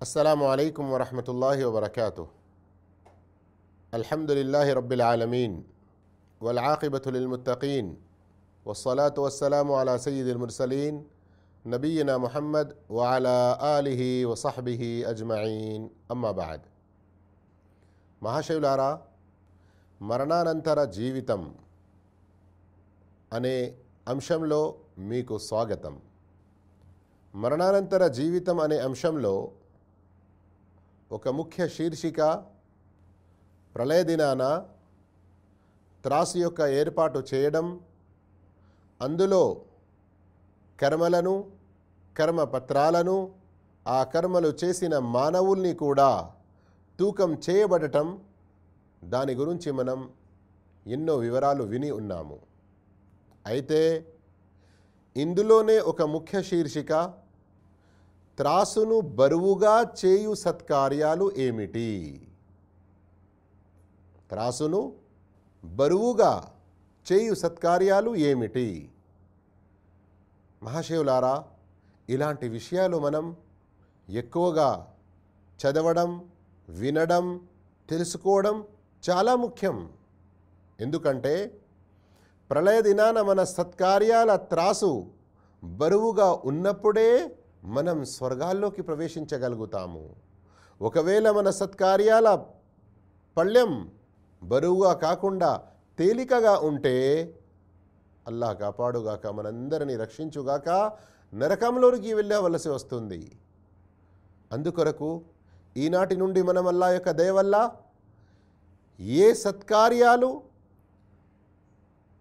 السلام عليكم ورحمة الله وبركاته الحمد لله رب العالمين والعاقبة للمتقين والصلاة والسلام على سيد المرسلين نبينا محمد وعلى آله وصحبه أجمعين أما بعد మహాశయులారా మరణానంతర జీవితం అనే అంశంలో మీకు స్వాగతం మరణానంతర జీవితం అనే అంశంలో ఒక ముఖ్య శీర్షిక ప్రళయ దినాన త్రాసు యొక్క ఏర్పాటు చేయడం అందులో కర్మలను కర్మ పత్రాలను ఆ కర్మలు చేసిన మానవుల్ని కూడా తూకం చేయబడటం దాని గురించి మనం ఎన్నో వివరాలు విని ఉన్నాము. అయితే ఇందులోనే ఒక ముఖ్య శీర్షిక త్రాసును బరువుగా చేయు సత్కార్యాలు ఏమిటి? త్రాసును బరువుగా చేయు సత్కార్యాలు ఏమిటి? మహాశివులారా ఇలాంటి విషయాలు మనం ఎక్కువగా చదవడం వినడం తెలుసుకోవడం చాలా ముఖ్యం. ఎందుకంటే ప్రళయ దినాన మన సత్కార్యాల త్రాసు బరువుగా ఉన్నప్పుడే మనం స్వర్గాల్లోకి ప్రవేశించగలుగుతాము. ఒకవేళ మన సత్కార్యాల పళ్ళెం బరువుగా కాకుండా తేలికగా ఉంటే అల్లా కాపాడుగాక మనందరినీ రక్షించుగాక నరకంలోనికి వెళ్ళవలసి వస్తుంది. అందుకొరకు ఈనాటి నుండి మనం అల్లా యొక్క దయవల్ల ఏ సత్కార్యాలు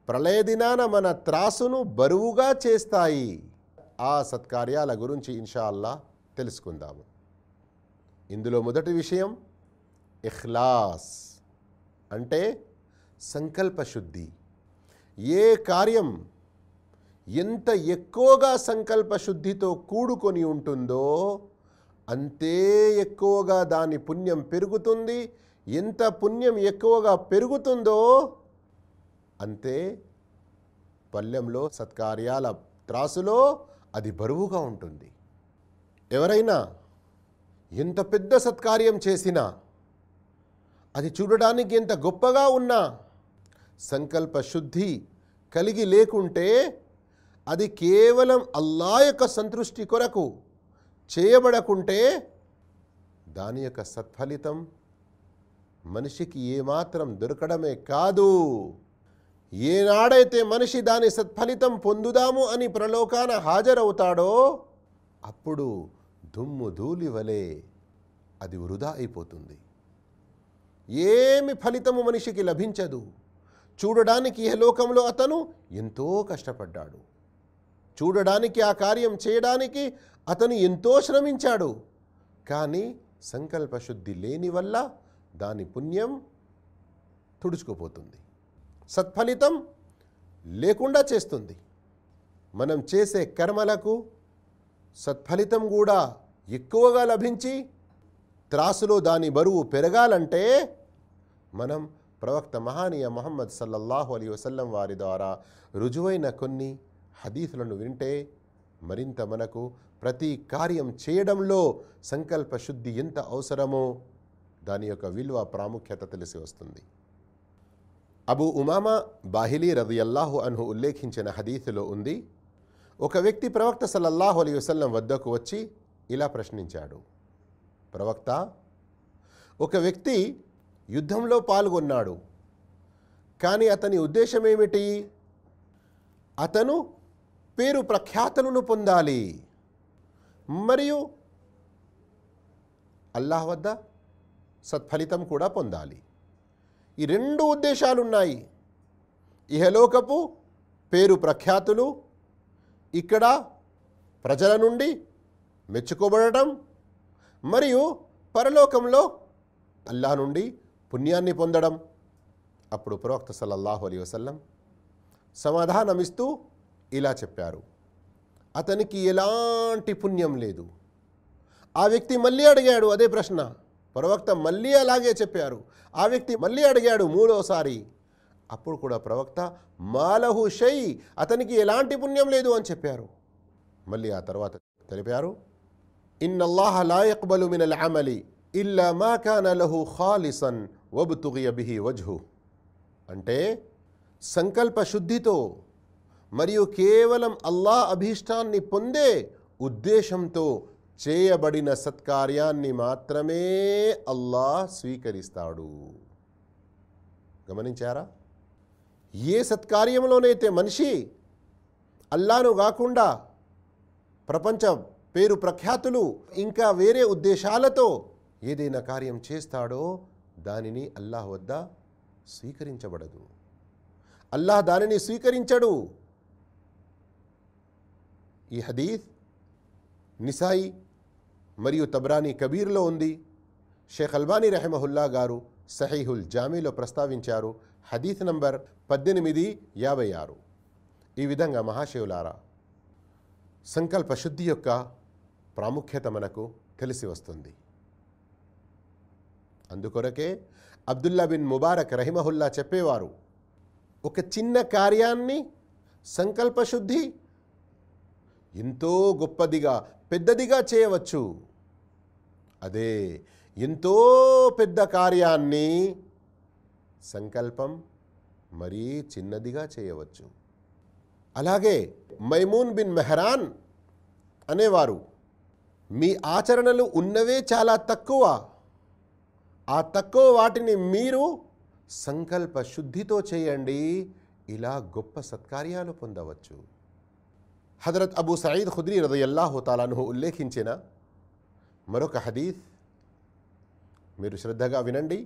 ప్రళయ దినాన మన త్రాసును బరువుగా చేస్తాయి. ఆ సత్కార్యాల గురించి ఇన్షాల్లా తెలుసుకుందాము. ఇందులో మొదటి విషయం ఇఖ్లాస్ అంటే సంకల్పశుద్ధి ఏ కార్యం ఎంత ఎక్కువగా సంకల్పశుద్ధితో కూడుకొని ఉంటుందో అంతే ఎక్కువగా దాని పుణ్యం పెరుగుతుంది. ఎంత పుణ్యం ఎక్కువగా పెరుగుతుందో అంతే పల్లెంలో సత్కార్యాల త్రాసులో అది బరువుగా ఉంటుంది. ఎవరైనా ఎంత పెద్ద సత్కార్యం చేసినా అది చూడడానికి ఎంత గొప్పగా ఉన్నా సంకల్ప శుద్ధి కలిగి లేకుంటే అది కేవలం అల్లా యొక్క సంతృష్టి కొరకు చేయబడకుంటే దాని యొక్క సత్ఫలితం మనిషికి ఏమాత్రం దొరకడమే కాదు. ఏనాడైతే మనిషి దాని సత్ఫలితం పొందుదాము అని ప్రలోకాన హాజరవుతాడో అప్పుడు దుమ్ము ధూళి వలె అది వృధా అయిపోతుంది. ఏమి ఫలితము మనిషికి లభించదు. చూడడానికి ఈ లోకంలో అతను ఎంతో కష్టపడ్డాడు. చూడడానికి ఆ కార్యం చేయడానికి అతను ఎంతో శ్రమించాడు. కానీ సంకల్ప శుద్ధి లేని వల్ల దాని పుణ్యం తుడుచుకుపోతుంది. సత్ఫలితం లేకుండా చేస్తుంది. మనం చేసే కర్మలకు సత్ఫలితం కూడా ఎక్కువగా లభించి త్రాసులో దాని బరువు పెరగాలంటే మనం ప్రవక్త మహానీయ మహమ్మద్ సల్లల్లాహు అలీ వసల్లం వారి ద్వారా రుజువైన కొన్ని హదీసులను వింటే మరింత మనకు ప్రతి కార్యం చేయడంలో సంకల్ప శుద్ధి ఎంత అవసరమో దాని యొక్క విలువ ప్రాముఖ్యత తెలిసి వస్తుంది. అబు ఉమామా బాహిలీ రదియల్లాహు అన్హు ఉల్లేఖించిన హదీసులో ఉంది ఒక వ్యక్తి ప్రవక్త సల్లల్లాహు అలీ వసల్లం వద్దకు వచ్చి ఇలా ప్రశ్నించాడు. ప్రవక్త ఒక వ్యక్తి యుద్ధంలో పాల్గొన్నాడు కానీ అతని ఉద్దేశం ఏమిటి? అతను పేరు ప్రఖ్యాతలను పొందాలి. మరియు అల్లాహ్ వద్ద సత్ఫలితం కూడా పొందాలి. ఈ రెండు ఉద్దేశాలు ఉన్నాయి ఇహలోకపు పేరు ప్రఖ్యాతులు ఇక్కడ ప్రజల నుండి మెచ్చుకోబడటం మరియు పరలోకంలో అల్లా నుండి పుణ్యాన్ని పొందడం. అప్పుడు ప్రవక్త సల్లల్లాహు అలీ వసల్లం సమాధానమిస్తూ ఇలా చెప్పారు. అతనికి ఎలాంటి పుణ్యం లేదు. ఆ వ్యక్తి మళ్ళీ అడిగాడు అదే ప్రశ్న. ప్రవక్త మళ్ళీ అలాగే చెప్పారు. ఆ వ్యక్తి మళ్ళీ అడిగాడు మూడోసారి. అప్పుడు కూడా ప్రవక్త మాలహు షై అతనికి ఎలాంటి పుణ్యం లేదు అని చెప్పారు. మళ్ళీ ఆ తర్వాత తెలిపారు ఇన్ అల్లాహ లా యక్బలు అమలి ఇల్లా మా కానలహు ఖాలిసన్ వబ్తుగియ వజ్హు. అంటే సంకల్ప శుద్ధితో మరియు కేవలం అల్లా అభీష్టాన్ని పొందే ఉద్దేశంతో చేయబడిన సత్కార్యాన్ని మాత్రమే అల్లా స్వీకరిస్తాడు. గమనించారా? ఏ సత్కార్యంలోనైతే మనిషి అల్లాను కాకుండా ప్రపంచ పేరు ప్రఖ్యాతులు ఇంకా వేరే ఉద్దేశాలతో ఏదైనా కార్యం చేస్తాడో దానిని అల్లాహ్ వద్ద స్వీకరించబడదు. అల్లాహ్ దానిని స్వీకరించడు. ఈ హదీఫ్ నిసాయి మరియు తబ్రానీ కబీర్లో ఉంది. షేఖ్ అల్బానీ రెహమహుల్లా గారు సహీహుల్ జామీలో ప్రస్తావించారు. హదీఫ్ నంబర్ పద్దెనిమిది యాభై ఆరు. ఈ విధంగా మహాశివులారా సంకల్ప శుద్ధి యొక్క ప్రాముఖ్యత మనకు తెలిసి వస్తుంది. అందుకొరకే అబ్దుల్లా బిన్ ముబారక్ రహిమహుల్లా చెప్పేవారు ఒక చిన్న కార్యాన్ని సంకల్పశుద్ధి ఎంతో గొప్పదిగా పెద్దదిగా చేయవచ్చు. అదే ఎంతో పెద్ద కార్యాన్ని సంకల్పం మరీ చిన్నదిగా చేయవచ్చు. అలాగే మైమూన్ బిన్ మెహరాన్ అనేవారు మీ ఆచరణలు ఉన్నవే చాలా తక్కువ. ఆ తక్కువ వాటిని మీరు సంకల్ప శుద్ధితో చేయండి. ఇలా గొప్ప సత్కార్యాలు పొందవచ్చు. హజరత్ అబూ సయీద్ ఖుద్రీ రదయల్లాహు తాలాను ఉల్లేఖించిన మరొక హదీఫ్ మీరు శ్రద్ధగా వినండి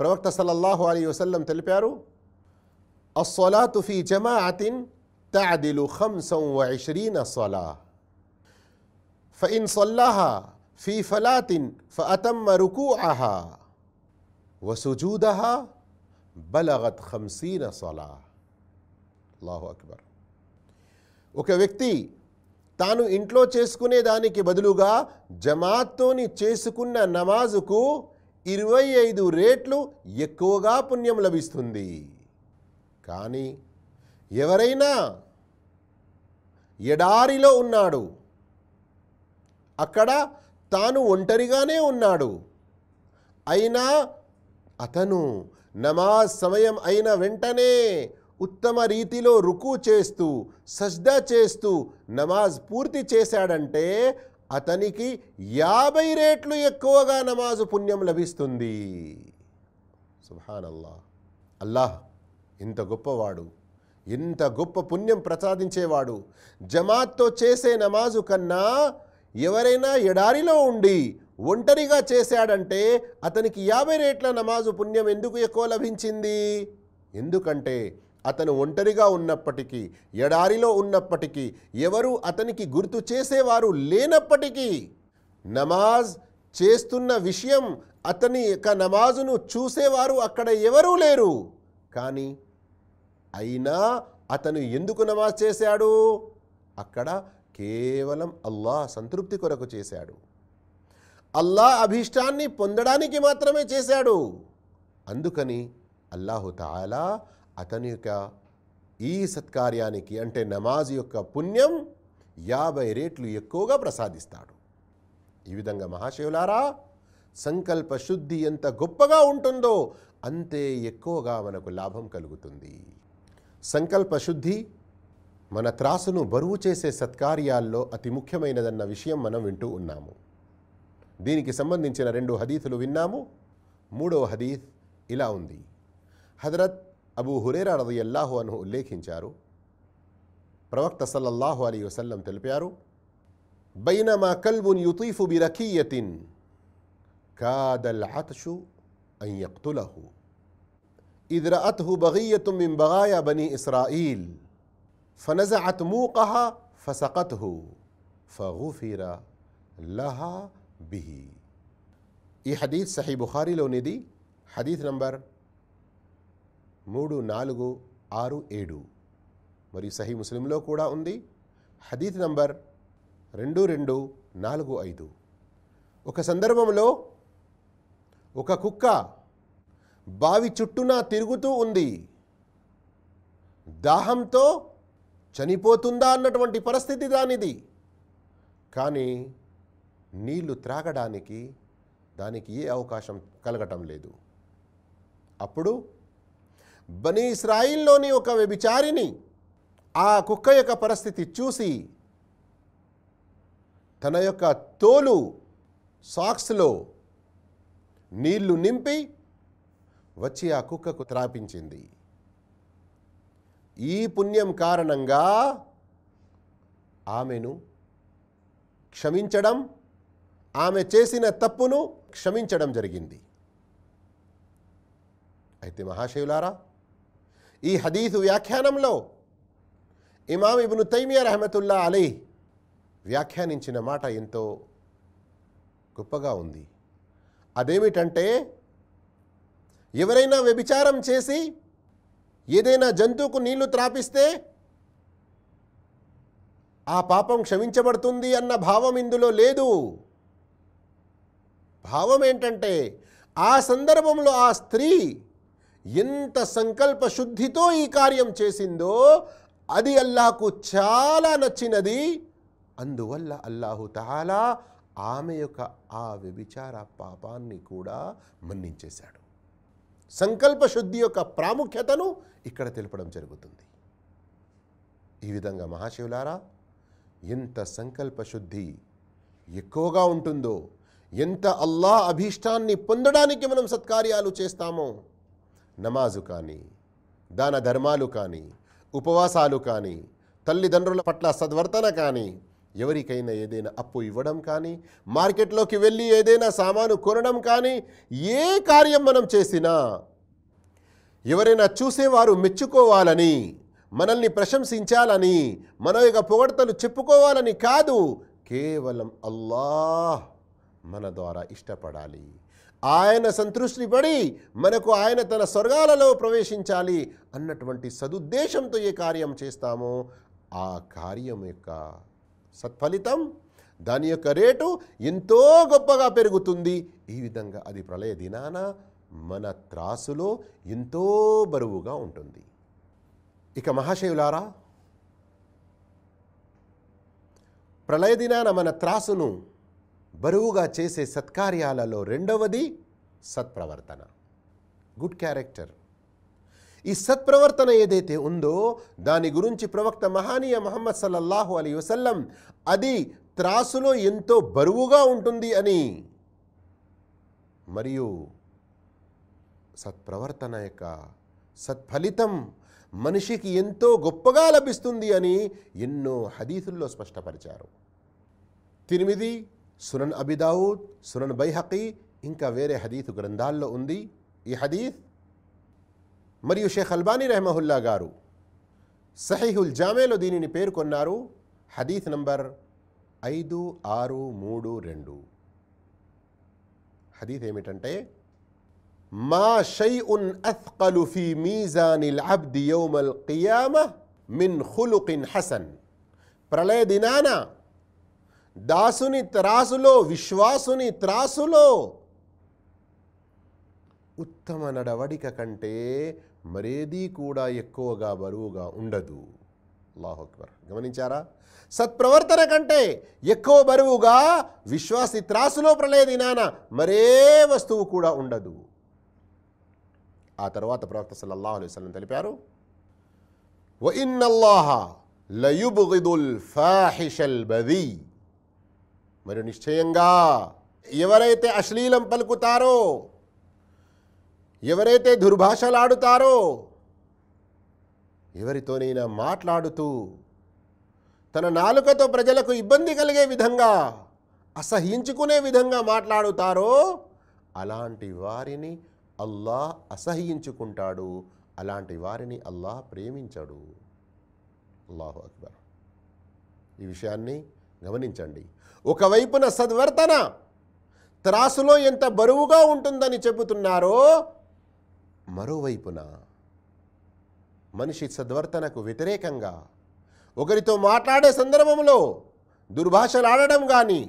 ప్రవక్త సల్లల్లాహు అలీ వసల్లం తెలిపారు అస్సలాతు ఫీ జమాఅతిన్ تعدل خمسا وعشرين صلاة فإن صلاها في فلاة فأتم ركوعها وسجودها بلغت خمسين صلاة الله أكبر ఒక వ్యక్తి తాను ఇంట్లో చేసుకునే దానికి బదులుగా జమాత్తోని చేసుకున్న నమాజుకు ఇరవై ఐదు రేట్లు ఎక్కువగా పుణ్యం లభిస్తుంది. కానీ ఎవరైనా ఎడారిలో ఉన్నాడు. అక్కడ తాను ఒంటరిగానే ఉన్నాడు. అయినా అతను నమాజ్ సమయం అయిన వెంటనే ఉత్తమ రీతిలో రుకు చేస్తూ సజ్దా చేస్తూ నమాజ్ పూర్తి చేశాడంటే అతనికి యాభై రేట్లు ఎక్కువగా నమాజు పుణ్యం లభిస్తుంది. సుహానల్లా అల్లాహ్ ఇంత గొప్పవాడు ఇంత గొప్ప పుణ్యం ప్రసాదించేవాడు జమాత్తో చేసే నమాజు కన్నా ఎవరైనా ఎడారిలో ఉండి ఒంటరిగా చేశాడంటే అతనికి యాభై రేట్ల నమాజు పుణ్యం ఎందుకు ఎక్కువ లభించింది? ఎందుకంటే అతను ఒంటరిగా ఉన్నప్పటికీ ఎడారిలో ఉన్నప్పటికీ ఎవరు అతనికి గుర్తు చేసేవారు లేనప్పటికీ నమాజ్ చేస్తున్న విషయం అతని యొక్క నమాజును చూసేవారు అక్కడ ఎవరూ లేరు. కానీ అయినా అతను ఎందుకు నమాజ్ చేశాడు? అక్కడ కేవలం అల్లాహ్ సంతృప్తి కొరకు చేశాడు. అల్లాహ్ అభీష్టాన్ని పొందడానికి మాత్రమే చేశాడు. అందుకని అల్లాహుతాలా అతని యొక్క ఈ సత్కార్యానికి అంటే నమాజ్ యొక్క పుణ్యం యాభై రేట్లు ఎక్కువగా ప్రసాదిస్తాడు. ఈ విధంగా మహాశివులారా సంకల్ప శుద్ధి ఎంత గొప్పగా ఉంటుందో అంతే ఎక్కువగా మనకు లాభం కలుగుతుంది. సంకల్ప శుద్ధి మన త్రాసును బరువు చేసే సత్కార్యాల్లో అతి ముఖ్యమైనదన్న విషయం మనం వింటూ ఉన్నాము. దీనికి సంబంధించిన రెండు హదీతులు విన్నాము. మూడవ హదీత్ ఇలా ఉంది. హజరత్ అబూ హురేరా రదియల్లాహు అను ఉల్లేఖించారు ప్రవక్త సల్లల్లాహు అలీ వసల్లం తెలిపారు బైనమా కల్బున్ యుతీఫు బిరకీయతిన్ కాదల్ ఆతషు అన్ యక్తులహు إذ رأته بغية من بغايا بني إسرائيل فنزعت موقها فسقته فغفر لها به ఈ హదీత్ సహీ బుఖారీలోనిది హదీత్ నంబర్ మూడు నాలుగు ఆరు ఏడు. మరియు సహీ ముస్లింలో కూడా ఉంది. హదీత్ నంబర్ రెండు రెండు నాలుగు ఐదు. ఒక సందర్భంలో ఒక కుక్క బావి చుట్టూనా తిరుగుతూ ఉంది. దాహంతో చనిపోతుందా అన్నటువంటి పరిస్థితి దానిది. కానీ నీళ్ళు త్రాగడానికి దానికి ఏ అవకాశం కలగటం లేదు. అప్పుడు బనీ ఇస్రాయిల్లోని ఒక వ్యభిచారిని ఆ కుక్క యొక్క పరిస్థితి చూసి తన యొక్క తోలు సాక్స్లో నీళ్ళు నింపి వచ్చి ఆ కుక్కకు త్రాపించింది. ఈ పుణ్యం కారణంగా ఆమెను క్షమించడం ఆమె చేసిన తప్పును క్షమించడం జరిగింది. అయితే మహాశివులారా ఈ హదీసు వ్యాఖ్యానంలో ఇమాం ఇబ్ను తైమియా రహమతుల్లా అలీ వ్యాఖ్యానించిన మాట ఎంతో గొప్పగా ఉంది. అదేమిటంటే ఎవరైనా వ్యభిచారం చేసి ఏదైనా జంతువుకు నీళ్ళు త్రాపిస్తే ఆ పాపం క్షమించబడుతుంది అన్న భావం ఇందులో లేదు. భావం ఏంటంటే ఆ సందర్భంలో ఆ స్త్రీ ఎంత సంకల్ప శుద్ధితో ఈ కార్యం చేసిందో అది అల్లాహకు చాలా నచ్చినది. అందువల్ల అల్లాహు తహాలా ఆమె యొక్క ఆ వ్యభిచార పాపాన్ని కూడా మన్నించేశాడు. సంకల్ప శుద్ధి యొక్క ప్రాముఖ్యతను ఇక్కడ తెలపడం జరుగుతుంది. ఈ విధంగా మహాశివులారా ఎంత సంకల్ప శుద్ధి ఎక్కువగా ఉంటుందో ఎంత అల్లా అభీష్టాన్ని పొందడానికి మనం సత్కార్యాలు చేస్తామో నమాజు కానీ దాన ధర్మాలు కానీ ఉపవాసాలు కానీ తల్లిదండ్రుల పట్ల సద్వర్తన కానీ ఎవరికైనా ఏదైనా అప్పు ఇవ్వడం కానీ మార్కెట్లోకి వెళ్ళి ఏదైనా సామాను కొనడం కానీ ఏ కార్యం మనం చేసినా ఎవరైనా చూసేవారు మెచ్చుకోవాలని మనల్ని ప్రశంసించాలని మన యొక్క పొగడతలు చెప్పుకోవాలని కాదు కేవలం అల్లాహ్ మన ద్వారా ఇష్టపడాలి. ఆయన సంతృష్టి పడి మనకు ఆయన తన స్వర్గాలలో ప్రవేశించాలి అన్నటువంటి సదుద్దేశంతో ఏ కార్యం చేస్తామో ఆ కార్యం యొక్క సత్ఫలితం దాని యొక్క రేటు ఎంతో గొప్పగా పెరుగుతుంది. ఈ విధంగా అది ప్రళయ దినాన మన త్రాసులో ఎంతో బరువుగా ఉంటుంది. ఇక మహాశయులారా ప్రళయ దినాన మన త్రాసును బరువుగా చేసే సత్కార్యాలలో రెండవది సత్ప్రవర్తన. గుడ్ క్యారెక్టర్ ఈ సత్ప్రవర్తన ఏదైతే ఉందో దాని గురించి ప్రవక్త మహానీయ మహమ్మద్ సల్లల్లాహు అలీ వసల్లం అది త్రాసులో ఎంతో బరువుగా ఉంటుంది అని. మరియు సత్ప్రవర్తన యొక్క సత్ఫలితం మనిషికి ఎంతో గొప్పగా లభిస్తుంది అని ఎన్నో హదీసుల్లో స్పష్టపరిచారు. తినిమిది సునన్ అబిదావుద్ సునన్ బైహకీ ఇంకా వేరే హదీసు గ్రంథాల్లో ఉంది ఈ హదీస్ మరియు షేఖ్ అల్బానీ రెహమహుల్లా గారు సహీహుల్ జామేలో దీనిని పేర్కొన్నారు హదీస్ నంబర్ ఐదు ఆరు మూడు రెండు హదీస్ ఏమిటంటే మా షైఉన్ అథ్కలు ఫీ మీజానిల్ అబ్ది యౌమల్ కియామ మిన్ ఖులుకిన్ హసన్ ప్రళయ దినాన దాసుని త్రాసులో విశ్వాసుని త్రాసులో. ఉత్తమ నడవడిక కంటే మరేదీ కూడా ఎక్కువగా బరువుగా ఉండదు. అల్లాహు అక్బర్. గమనించారా? సత్ప్రవర్తన కంటే ఎక్కువ బరువుగా విశ్వాసి త్రాసులో ప్రలేది నాన మరే వస్తువు కూడా ఉండదు. ఆ తర్వాత ప్రవక్త సల్లల్లాహు అలైహి వసల్లం తెలిపారు వ ఇన్నల్లాహ ఫాహిషల్ బదీ. మరి నిశ్చయంగా ఎవరైతే అశ్లీలం పలుకుతారో ఎవరైతే దుర్భాషలాడుతారో ఎవరితోనైనా మాట్లాడుతూ తన నాలుకతో ప్రజలకు ఇబ్బంది కలిగే విధంగా అసహించుకునే విధంగా మాట్లాడుతారో అలాంటి వారిని అల్లా అసహ్యించుకుంటాడు. అలాంటి వారిని అల్లా ప్రేమించడు. అల్లాహు అక్బర్. ఈ విషయాన్ని గమనించండి. ఒకవైపున సద్వర్తన త్రాసులో ఎంత బరువుగా ఉంటుందని చెబుతున్నారో మరోవైపున మనిషి సద్వర్తనకు వ్యతిరేకంగా ఒకరితో మాట్లాడే సందర్భంలో దుర్భాషలాడడం కానీ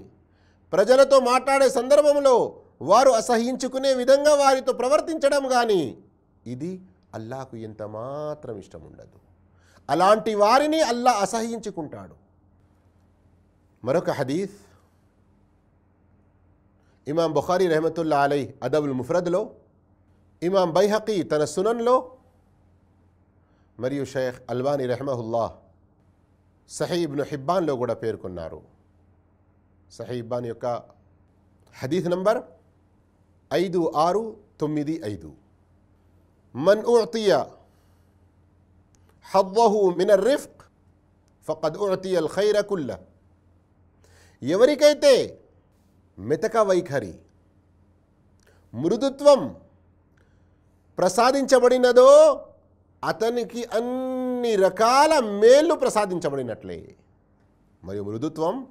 ప్రజలతో మాట్లాడే సందర్భంలో వారు అసహించుకునే విధంగా వారితో ప్రవర్తించడం కానీ ఇది అల్లాకు ఎంత మాత్రం ఇష్టం ఉండదు అలాంటి వారిని అల్లా అసహించుకుంటాడు. మరొక హదీస్ ఇమాం బుఖారీ రెహమతుల్లా అలై అదబుల్ ముఫ్రద్లో ఇమాం బైహకీ తన సునన్లో మరియు షేఖ్ అల్వానీ రెహమహుల్లా సహీబ్ను హిబ్బాన్లో కూడా పేర్కొన్నారు సహీబ్బాన్ యొక్క హదీఫ్ నంబర్ ఐదు ఆరు తొమ్మిది ఐదు మన్ ఉతియ హవ్వహు మిన రిఫ్క్ ఫకద్ ఉతియ అల్ ఖైర కుల్ల ఎవరికైతే మితక వైఖరి మృదుత్వం ప్రసాదించబడినదో అతనికి అన్ని రకాల మేళ్ళు ప్రసాదించబడినట్లే. మరియు మృదుత్వం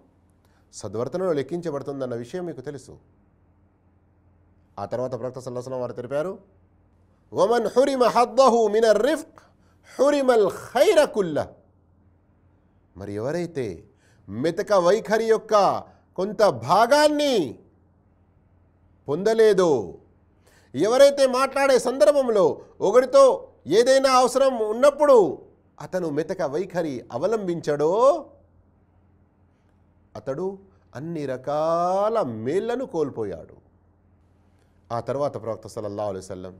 సద్వర్తనలో లెక్కించబడుతుందన్న విషయం మీకు తెలుసు. ఆ తర్వాత ప్రక్త సల్లసలం వారు తెలిపారు వమన్ హురిమ హద్దహు మిన రిఫ్క్ హురిమల్ ఖైరకుల్ల మరి ఎవరైతే మెతక వైఖరి యొక్క కొంత భాగాన్ని పొందలేదో. ఎవరైతే మాట్లాడే సందర్భంలో ఒకరితో ఏదైనా అవసరం ఉన్నప్పుడు అతను మెతక వైఖరి అవలంబించడో అతడు అన్ని రకాల మేళ్ళను కోల్పోయాడు. ఆ తర్వాత ప్రవక్త సలల్లా అలైవల్లం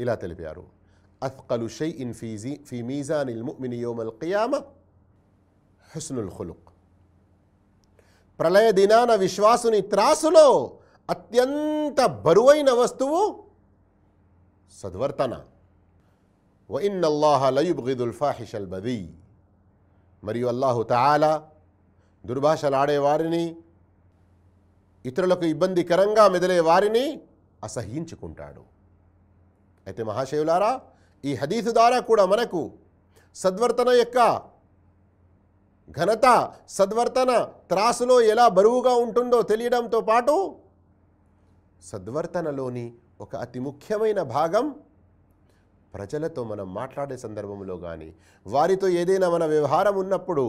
ఇలా తెలిపారు. అథ్కలు షై ఇన్ ఫీజీ ఫీ మీజానిల్ ముమిని యోమల్ కియామ హుస్నుల్ ఖులుక్. ప్రళయ దినాన విశ్వాసుని త్రాసులో అత్యంత బరువైన వస్తువు సద్వర్తన. వ లయుబ్గిదుల్ ఫాహిషల్ బదీ మరియు అల్లాహు తాలా దుర్భాషలాడేవారిని ఇతరులకు ఇబ్బందికరంగా మెదిలే వారిని అసహించుకుంటాడు అయితే మహాశివులారా ఈ హదీసు ద్వారా కూడా మనకు సద్వర్తన యొక్క ఘనత సద్వర్తన త్రాసులో ఎలా బరువుగా ఉంటుందో తెలియడంతో పాటు సద్వర్తనలోని ఒక అతి ముఖ్యమైన భాగం ప్రజలతో మనం మాట్లాడే సందర్భంలో కానీ వారితో ఏదైనా మన వ్యవహారం ఉన్నప్పుడు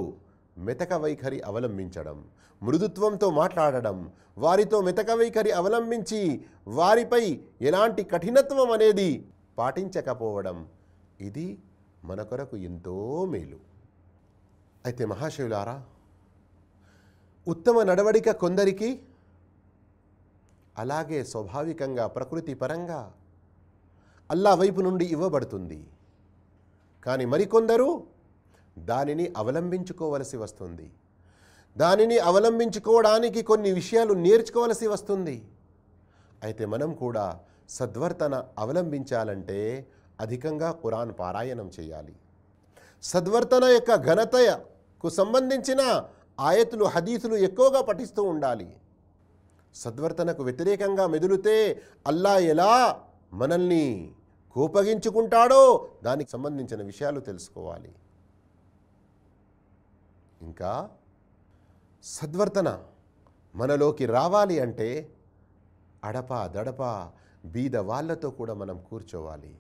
మెతక వైఖరి అవలంబించడం మృదుత్వంతో మాట్లాడడం వారితో మెతక వైఖరి అవలంబించి వారిపై ఎలాంటి కఠినత్వం అనేది పాటించకపోవడం ఇది మన కొరకు ఎంతో మేలు. అయితే మహాశివులారా ఉత్తమ నడవడిక కొందరికి అలాగే స్వాభావికంగా ప్రకృతి పరంగా అల్లా వైపు నుండి ఇవ్వబడుతుంది. కానీ మరికొందరు దానిని అవలంబించుకోవలసి వస్తుంది. దానిని అవలంబించుకోవడానికి కొన్ని విషయాలు నేర్చుకోవలసి వస్తుంది. అయితే మనం కూడా సద్వర్తన అవలంబించాలంటే అధికంగా కురాన్ పారాయణం చేయాలి. సద్వర్తన యొక్క కు సంబంధించిన ఆయతులు హదీసులు ఎక్కువగా పఠిస్తూ ఉండాలి. సద్వర్తనకు వ్యతిరేకంగా మెదులుతే అల్లా ఎలా మనల్ని కోపగించుకుంటాడో దానికి సంబంధించిన విషయాలు తెలుసుకోవాలి. ఇంకా సద్వర్తన మనలోకి రావాలి అంటే అడప దడప బీద వాళ్ళతో కూడా మనం కూర్చోవాలి.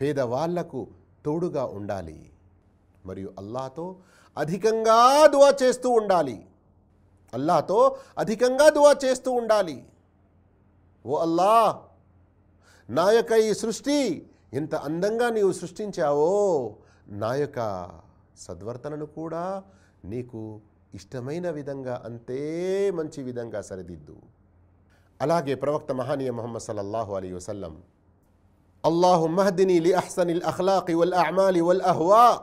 పేదవాళ్ళకు తోడుగా ఉండాలి. మరియు అల్లాతో అధికంగా దువా చేస్తూ ఉండాలి. అల్లాతో అధికంగా దువా చేస్తూ ఉండాలి. ఓ అల్లా నా యొక్క ఈ సృష్టి ఎంత అందంగా నీవు సృష్టించావో నా యొక్క సద్వర్తనను కూడా నీకు ఇష్టమైన విధంగా అంతే మంచి విధంగా సరిదిద్దు. అలాగే ప్రవక్త మహానీయ మొహమ్మద్ సల్లల్లాహు అలీ వసల్లం అల్లాహు మహదిని లి అహ్సనిల్ అఖ్లాకి వల్ అహ్మాలి వల్ అహ్వా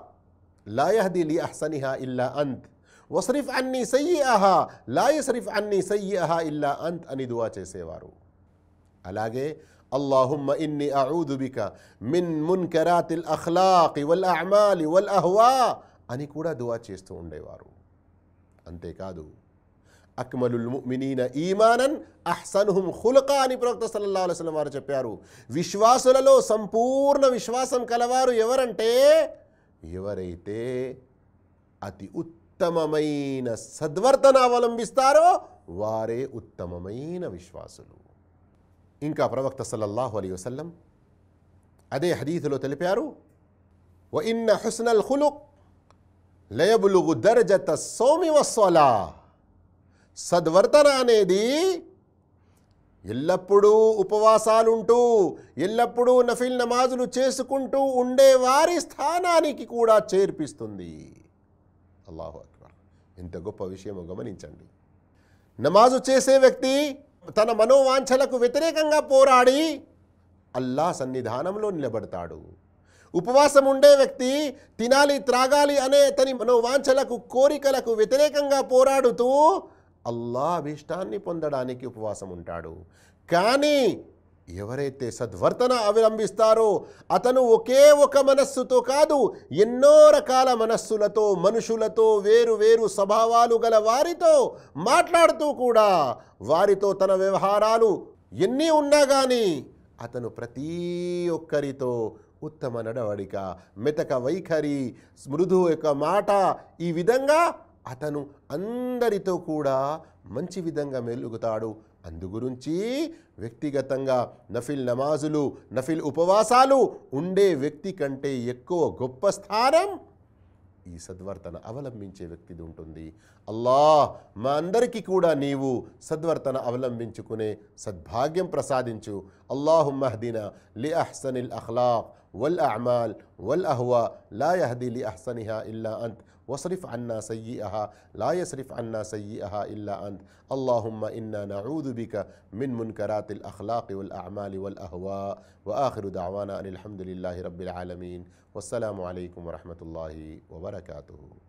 లా యహది లి అహ్సనిహా ఇల్లా అంత్ వసరిఫ్ అన్ని సయ్యిఅహా లా యసరిఫ్ అన్ని సయ్యిఅహా ఇల్లా అంత్ అని దువా చేసేవారు అలాగే అల్లాహుమ్మ ఇన్ని అఊదు బిక మిన్ మున్కరాతిల్ అఖ్లాకి వల్ అహ్మాలి వల్ అహ్వా అని కూడా దువా చేస్తూ ఉండేవారు అంతేకాదు అక్మలుల్ ముమినీన ఈమానన్ అహ్సనుహుం ఖులకా అని ప్రవక్త సల్లల్లాహు అలైహి వసల్లం వారు చెప్పారు విశ్వాసులలో సంపూర్ణ విశ్వాసం కలవారు ఎవరంటే ఎవరైతే అతి ఉత్తమమైన సద్వర్తన అవలంబిస్తారో వారే ఉత్తమమైన విశ్వాసులు. ఇంకా ప్రవక్త సల్లల్లాహు అలీ వసల్లం అదే హదీతులో తెలిపారు వ ఇన్న హుస్నల్ హులుక్ లయబులుగు దర్జత సౌమివస్వలా సద్వర్తన అనేది ఎల్లప్పుడూ ఉపవాసాలుంటూ ఎల్లప్పుడూ నఫిల్ నమాజులు చేసుకుంటూ ఉండే వారి స్థానానికి కూడా చేర్పిస్తుంది. అల్లాహు అక్బర్. ఎంత గొప్ప విషయమో గమనించండి. నమాజు చేసే వ్యక్తి తన మనోవాంఛలకు వ్యతిరేకంగా పోరాడి అల్లా సన్నిధానంలో నిలబడతాడు. ఉపవాసం ఉండే వ్యక్తి తినాలి త్రాగాలి అనే తని మనోవాంఛలకు కోరికలకు వ్యతిరేకంగా పోరాడుతూ అల్లా అభిష్టాన్ని పొందడానికి ఉపవాసం ఉంటాడు. కానీ ఎవరైతే సద్వర్తన అవలంబిస్తారో అతను ఒకే ఒక మనస్సుతో కాదు ఎన్నో రకాల మనస్సులతో మనుషులతో వేరు వేరు స్వభావాలు గల వారితో మాట్లాడుతూ కూడా వారితో తన వ్యవహారాలు ఎన్ని ఉన్నా కానీ అతను ప్రతి ఒక్కరితో ఉత్తమ నడవడిక మెతక వైఖరి మృదు యొక్క మాట ఈ విధంగా అతను అందరితో కూడా మంచి విధంగా మెలుగుతాడు. అందుగురించి వ్యక్తిగతంగా నఫిల్ నమాజులు నఫిల్ ఉపవాసాలు ఉండే వ్యక్తి కంటే ఎక్కువ గొప్ప స్థానం ఈ సద్వర్తన అవలంబించే వ్యక్తిది ఉంటుంది. అల్లా మా అందరికీ కూడా నీవు సద్వర్తన అవలంబించుకునే సద్భాగ్యం ప్రసాదించు. అల్లాహుమ్మహదిన లి అహ్సనిల్ అఖ్లాక్ వల్ అహమాల్ వల్ అహ్వా లా యహది లి అహ్సనిహా ఇల్లా అంత్. واصرف عنا سيئها لا يصرف عنا سيئها إلا أنت. اللهم إنا نعوذ بك من منكرات الأخلاق والأعمال والأهواء. وآخر دعوانا أن الحمد لله رب العالمين. والسلام عليكم ورحمة الله وبركاته.